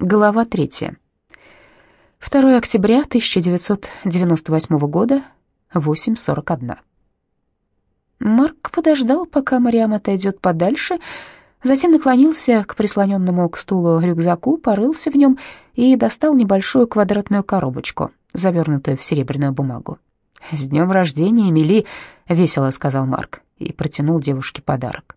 Глава третья. 2 октября 1998 года, 8.41. Марк подождал, пока Мариам отойдет подальше, затем наклонился к прислоненному к стулу рюкзаку, порылся в нем и достал небольшую квадратную коробочку, завернутую в серебряную бумагу. «С днем рождения, Эмили!» — весело сказал Марк и протянул девушке подарок.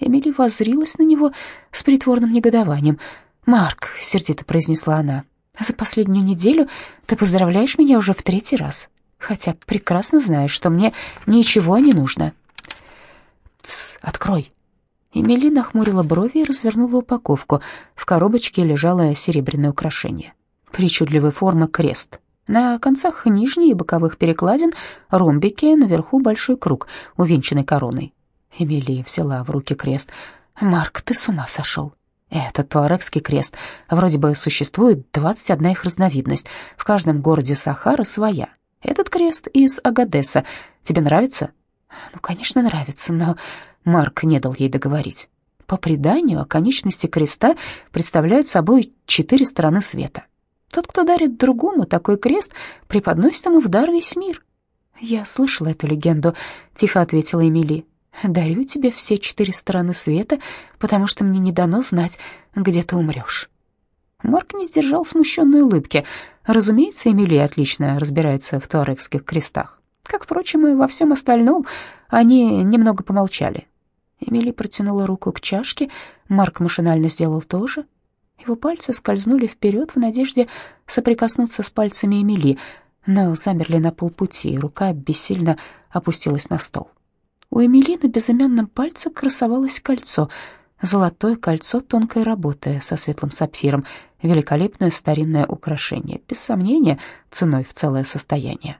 Эмили воззрилась на него с притворным негодованием — «Марк», — сердито произнесла она, — «за последнюю неделю ты поздравляешь меня уже в третий раз, хотя прекрасно знаешь, что мне ничего не нужно». «Тсс, открой». Эмили нахмурила брови и развернула упаковку. В коробочке лежало серебряное украшение. Причудливой формы крест. На концах нижней и боковых перекладин ромбики, наверху большой круг, увенчанный короной. Эмили взяла в руки крест. «Марк, ты с ума сошел. Это туарекский крест. Вроде бы существует 21 их разновидность. В каждом городе Сахара своя. Этот крест из Агадеса. Тебе нравится? Ну, конечно, нравится, но Марк не дал ей договорить. По преданию, оконечности креста представляют собой четыре стороны света. Тот, кто дарит другому такой крест, преподносит ему в дар весь мир. «Я слышала эту легенду», — тихо ответила Эмили. Дарю тебе все четыре стороны света, потому что мне не дано знать, где ты умрешь». Марк не сдержал смущенной улыбки. Разумеется, Эмилия отлично разбирается в туарекских крестах. Как, впрочем, и во всем остальном, они немного помолчали. Эмили протянула руку к чашке, Марк машинально сделал то же. Его пальцы скользнули вперед в надежде соприкоснуться с пальцами Эмили, но замерли на полпути, рука бессильно опустилась на стол. У Эмили на безымянном пальце красовалось кольцо, золотое кольцо тонкой работы со светлым сапфиром, великолепное старинное украшение, без сомнения, ценой в целое состояние.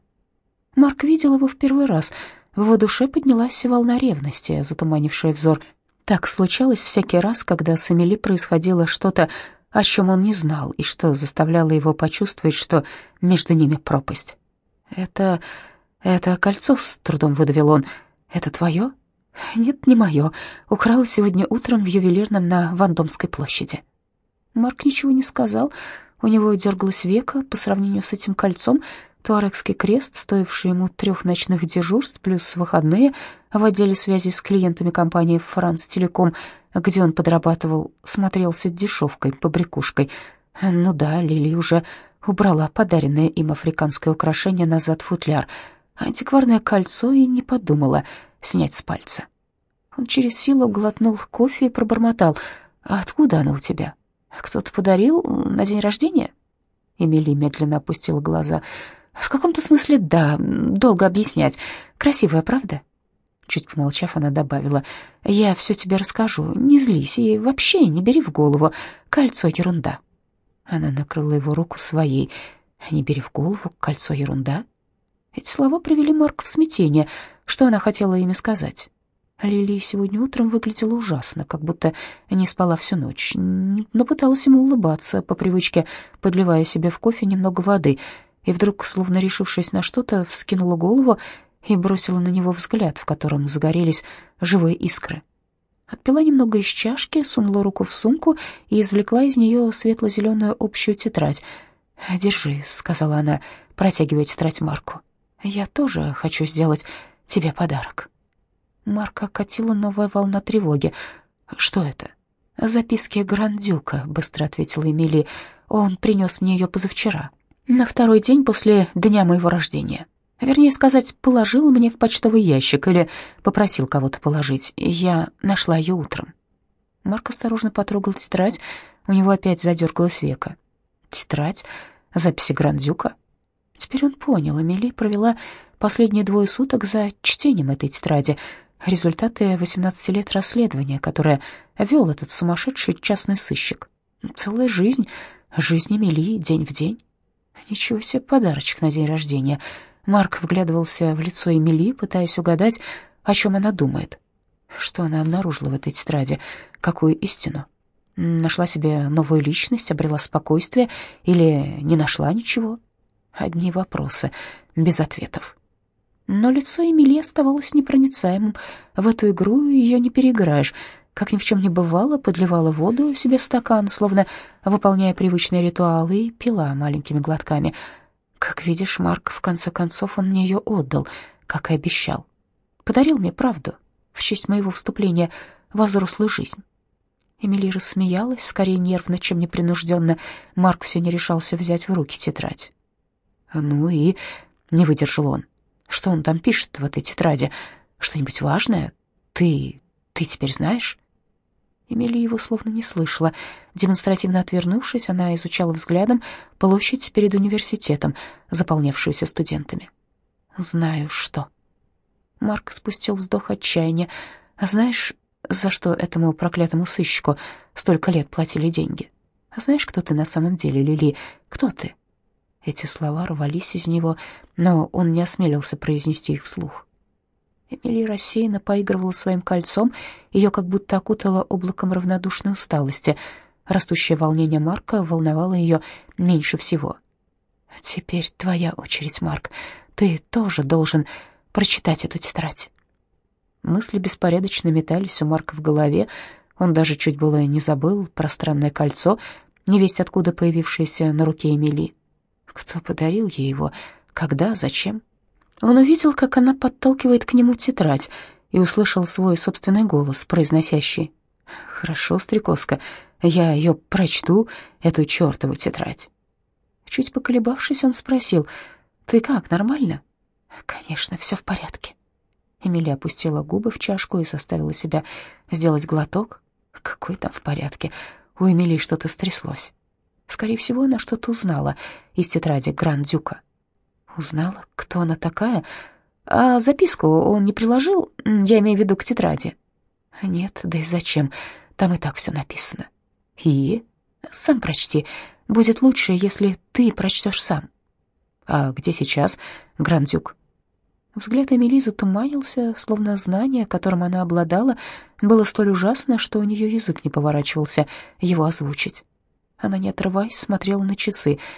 Марк видел его в первый раз. В его душе поднялась волна ревности, затуманившая взор. Так случалось всякий раз, когда с Эмили происходило что-то, о чем он не знал, и что заставляло его почувствовать, что между ними пропасть. «Это... это кольцо», — с трудом выдавил он, — «Это твое?» «Нет, не мое. Украла сегодня утром в ювелирном на Вандомской площади». Марк ничего не сказал. У него дергалось веко по сравнению с этим кольцом. Туарекский крест, стоивший ему трех ночных дежурств плюс выходные в отделе связи с клиентами компании «Франс Телеком», где он подрабатывал, смотрелся дешевкой, побрякушкой. Ну да, Лили уже убрала подаренное им африканское украшение назад в футляр — антикварное кольцо и не подумала снять с пальца. Он через силу глотнул кофе и пробормотал. «А откуда оно у тебя? Кто-то подарил на день рождения?» Эмили медленно опустила глаза. «В каком-то смысле да, долго объяснять. Красивая, правда?» Чуть помолчав, она добавила. «Я все тебе расскажу, не злись и вообще не бери в голову. Кольцо — ерунда». Она накрыла его руку своей. «Не бери в голову, кольцо — ерунда?» Эти слова привели Марка в смятение. Что она хотела ими сказать? Лили сегодня утром выглядела ужасно, как будто не спала всю ночь, но пыталась ему улыбаться, по привычке подливая себе в кофе немного воды, и вдруг, словно решившись на что-то, вскинула голову и бросила на него взгляд, в котором загорелись живые искры. Отпила немного из чашки, сунула руку в сумку и извлекла из нее светло-зеленую общую тетрадь. «Держи», — сказала она, протягивая тетрадь Марку. Я тоже хочу сделать тебе подарок». Марка окатила новая волна тревоги. «Что это?» «Записки Грандюка», — быстро ответила Эмили. «Он принес мне ее позавчера, на второй день после дня моего рождения. Вернее сказать, положил мне в почтовый ящик или попросил кого-то положить. Я нашла ее утром». Марк осторожно потрогал тетрадь, у него опять задергалось века. «Тетрадь? Записи Грандюка?» Теперь он понял, Эмили провела последние двое суток за чтением этой тетради, результаты 18 лет расследования, которое вел этот сумасшедший частный сыщик. Целая жизнь, жизнь Эмили день в день. Ничего себе подарочек на день рождения. Марк вглядывался в лицо Эмили, пытаясь угадать, о чем она думает. Что она обнаружила в этой тетради? Какую истину? Нашла себе новую личность, обрела спокойствие или не нашла ничего? Одни вопросы, без ответов. Но лицо Эмили оставалось непроницаемым. В эту игру ее не переиграешь. как ни в чем не бывало, подливала воду себе в стакан, словно выполняя привычные ритуалы, и пила маленькими глотками. Как видишь, Марк, в конце концов, он мне ее отдал, как и обещал. Подарил мне правду в честь моего вступления во взрослую жизнь. Эмили рассмеялась, скорее нервно, чем непринужденно. Марк все не решался взять в руки тетрадь. «Ну и...» — не выдержал он. «Что он там пишет в этой тетради? Что-нибудь важное? Ты... ты теперь знаешь?» Эмили его словно не слышала. Демонстративно отвернувшись, она изучала взглядом площадь перед университетом, заполнявшуюся студентами. «Знаю, что...» Марк спустил вздох отчаяния. «А знаешь, за что этому проклятому сыщику столько лет платили деньги? А знаешь, кто ты на самом деле, Лили? Кто ты?» Эти слова рвались из него, но он не осмелился произнести их вслух. Эмили рассеянно поигрывала своим кольцом, ее как будто окутало облаком равнодушной усталости. Растущее волнение Марка волновало ее меньше всего. «Теперь твоя очередь, Марк. Ты тоже должен прочитать эту тетрадь». Мысли беспорядочно метались у Марка в голове. Он даже чуть было не забыл про странное кольцо, невесть откуда появившееся на руке Эмили. Кто подарил ей его? Когда? Зачем? Он увидел, как она подталкивает к нему тетрадь, и услышал свой собственный голос, произносящий «Хорошо, Стрекозка, я ее прочту, эту чертову тетрадь». Чуть поколебавшись, он спросил «Ты как, нормально?» «Конечно, все в порядке». Эмилия опустила губы в чашку и заставила себя сделать глоток. Какой там в порядке? У Эмилии что-то стряслось. Скорее всего, она что-то узнала из тетради Гран-Дюка. Узнала, кто она такая? А записку он не приложил? Я имею в виду к тетради. Нет, да и зачем? Там и так все написано. И? Сам прочти. Будет лучше, если ты прочтешь сам. А где сейчас Грандюк? Взгляд Эмили затуманился, словно знание, которым она обладала, было столь ужасно, что у нее язык не поворачивался его озвучить. Она, не отрываясь, смотрела на часы —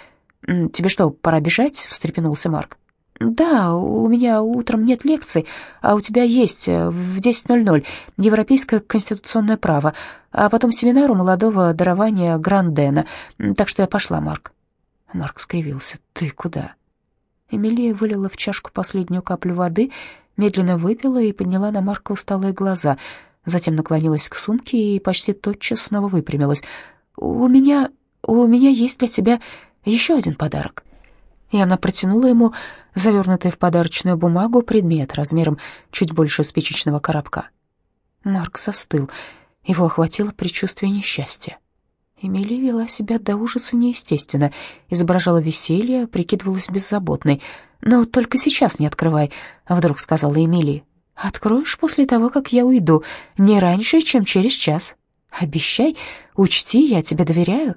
«Тебе что, пора бежать?» — встрепенулся Марк. «Да, у меня утром нет лекций, а у тебя есть э, в 10.00 Европейское конституционное право, а потом семинар у молодого дарования Грандена, так что я пошла, Марк». Марк скривился. «Ты куда?» Эмилия вылила в чашку последнюю каплю воды, медленно выпила и подняла на Марка усталые глаза, затем наклонилась к сумке и почти тотчас снова выпрямилась. «У меня... у меня есть для тебя еще один подарок. И она протянула ему завернутый в подарочную бумагу предмет размером чуть больше спичечного коробка. Марк застыл. Его охватило предчувствие несчастья. Эмили вела себя до ужаса неестественно, изображала веселье, прикидывалась беззаботной. «Но только сейчас не открывай», — вдруг сказала Эмили. «Откроешь после того, как я уйду, не раньше, чем через час. Обещай, учти, я тебе доверяю».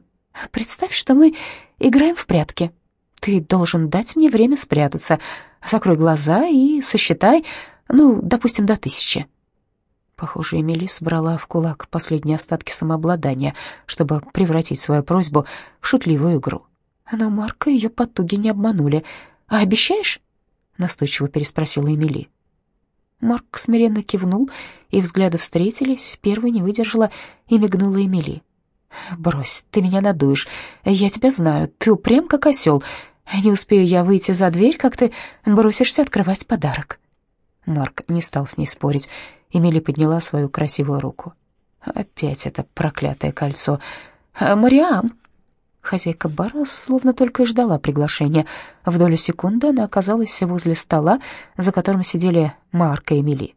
Представь, что мы играем в прятки. Ты должен дать мне время спрятаться. Закрой глаза и сосчитай, ну, допустим, до тысячи». Похоже, Эмили собрала в кулак последние остатки самообладания, чтобы превратить свою просьбу в шутливую игру. Но Марка ее потуги не обманули. «А обещаешь?» — настойчиво переспросила Эмили. Марк смиренно кивнул, и взгляды встретились. Первой не выдержала и мигнула Эмили. «Брось, ты меня надуешь. Я тебя знаю, ты упрям, как осел. Не успею я выйти за дверь, как ты бросишься открывать подарок». Марк не стал с ней спорить. Эмили подняла свою красивую руку. Опять это проклятое кольцо. «Мариам!» Хозяйка бара словно только и ждала приглашения. В долю секунды она оказалась возле стола, за которым сидели Марк и Эмили.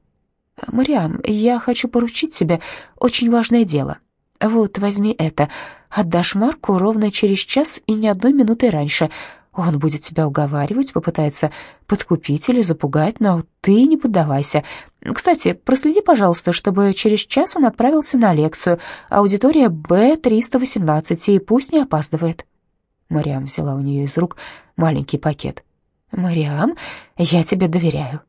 «Мариам, я хочу поручить тебе очень важное дело». «Вот, возьми это. Отдашь Марку ровно через час и ни одной минуты раньше. Он будет тебя уговаривать, попытается подкупить или запугать, но ты не поддавайся. Кстати, проследи, пожалуйста, чтобы через час он отправился на лекцию. Аудитория Б-318, и пусть не опаздывает». Мариам взяла у нее из рук маленький пакет. «Мариам, я тебе доверяю».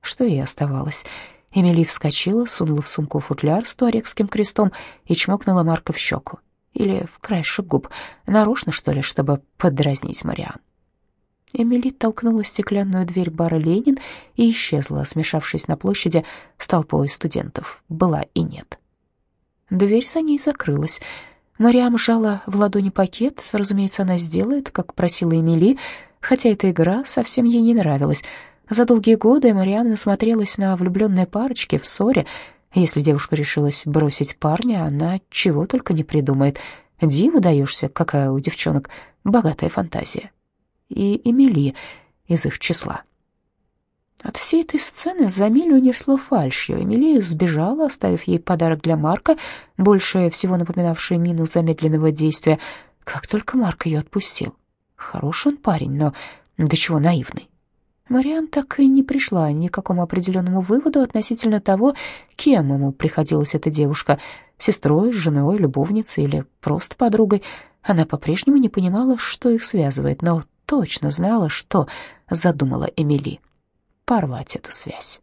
Что ей оставалось? Эмили вскочила, сунула в сумку футляр с туарекским крестом и чмокнула Марка в щеку. Или в краешек губ. Нарочно, что ли, чтобы подразнить Мариам. Эмили толкнула стеклянную дверь бара «Ленин» и исчезла, смешавшись на площади с толпой студентов. Была и нет. Дверь за ней закрылась. Мариам сжала в ладони пакет. Разумеется, она сделает, как просила Эмили, хотя эта игра совсем ей не нравилась. За долгие годы Мариам насмотрелась на влюбленные парочки в ссоре. Если девушка решилась бросить парня, она чего только не придумает. Диву даешься, какая у девчонок богатая фантазия. И Эмили из их числа. От всей этой сцены за милю несло фальшью. Эмили сбежала, оставив ей подарок для Марка, больше всего напоминавший мину замедленного действия. Как только Марк ее отпустил. Хороший он парень, но до чего наивный. Мариам так и не пришла ни к какому определенному выводу относительно того, кем ему приходилась эта девушка — сестрой, женой, любовницей или просто подругой. Она по-прежнему не понимала, что их связывает, но точно знала, что задумала Эмили — порвать эту связь.